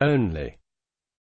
only.